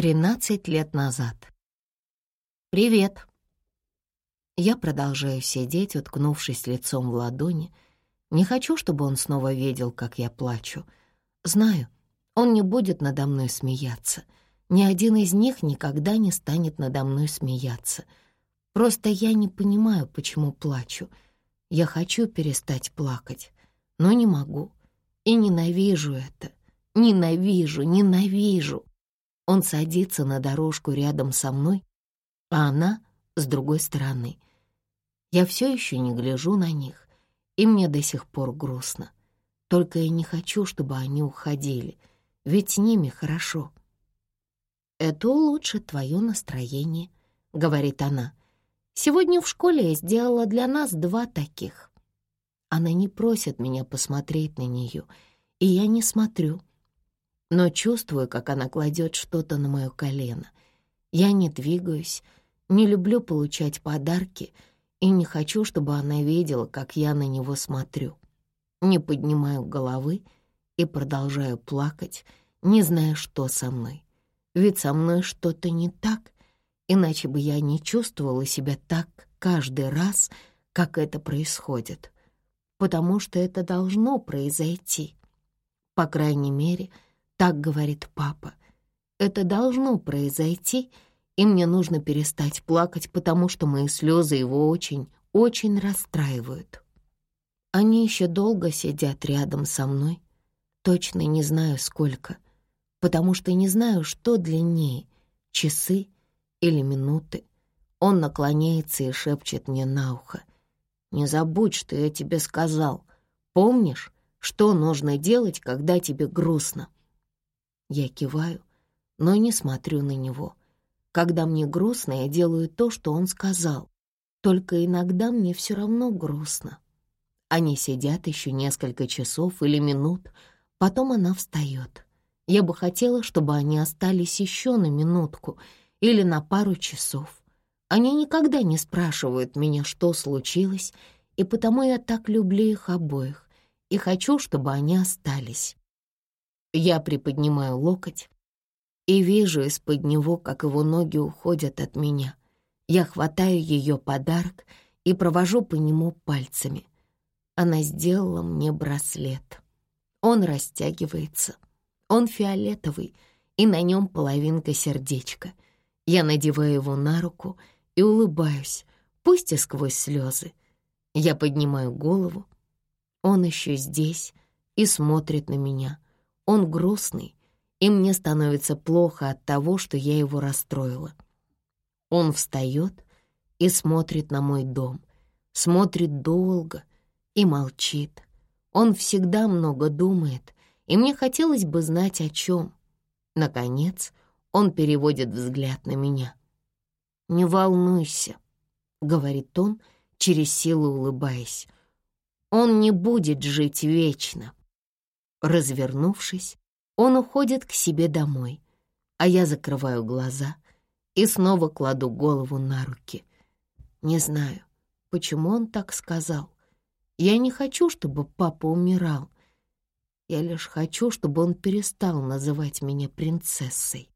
Тринадцать лет назад. «Привет». Я продолжаю сидеть, уткнувшись лицом в ладони. Не хочу, чтобы он снова видел, как я плачу. Знаю, он не будет надо мной смеяться. Ни один из них никогда не станет надо мной смеяться. Просто я не понимаю, почему плачу. Я хочу перестать плакать, но не могу. И ненавижу это. Ненавижу, ненавижу. Он садится на дорожку рядом со мной, а она с другой стороны. Я все еще не гляжу на них, и мне до сих пор грустно. Только я не хочу, чтобы они уходили, ведь с ними хорошо. «Это улучшит твое настроение», — говорит она. «Сегодня в школе я сделала для нас два таких». Она не просит меня посмотреть на нее, и я не смотрю — но чувствую, как она кладет что-то на мое колено. Я не двигаюсь, не люблю получать подарки и не хочу, чтобы она видела, как я на него смотрю. Не поднимаю головы и продолжаю плакать, не зная, что со мной. Ведь со мной что-то не так, иначе бы я не чувствовала себя так каждый раз, как это происходит. Потому что это должно произойти. По крайней мере, — так говорит папа. Это должно произойти, и мне нужно перестать плакать, потому что мои слезы его очень, очень расстраивают. Они еще долго сидят рядом со мной, точно не знаю сколько, потому что не знаю, что длиннее — часы или минуты. Он наклоняется и шепчет мне на ухо. «Не забудь, что я тебе сказал. Помнишь, что нужно делать, когда тебе грустно?» Я киваю, но не смотрю на него. Когда мне грустно, я делаю то, что он сказал. Только иногда мне все равно грустно. Они сидят еще несколько часов или минут, потом она встает. Я бы хотела, чтобы они остались еще на минутку или на пару часов. Они никогда не спрашивают меня, что случилось, и потому я так люблю их обоих и хочу, чтобы они остались. Я приподнимаю локоть и вижу из-под него, как его ноги уходят от меня. Я хватаю ее подарок и провожу по нему пальцами. Она сделала мне браслет. Он растягивается. Он фиолетовый, и на нем половинка сердечка. Я надеваю его на руку и улыбаюсь, пусть и сквозь слезы. Я поднимаю голову. Он еще здесь и смотрит на меня — он грустный, и мне становится плохо от того, что я его расстроила. Он встает и смотрит на мой дом, смотрит долго и молчит. Он всегда много думает, и мне хотелось бы знать, о чем. Наконец, он переводит взгляд на меня. «Не волнуйся», — говорит он, через силу улыбаясь. «Он не будет жить вечно». Развернувшись, он уходит к себе домой, а я закрываю глаза и снова кладу голову на руки. Не знаю, почему он так сказал. Я не хочу, чтобы папа умирал. Я лишь хочу, чтобы он перестал называть меня принцессой.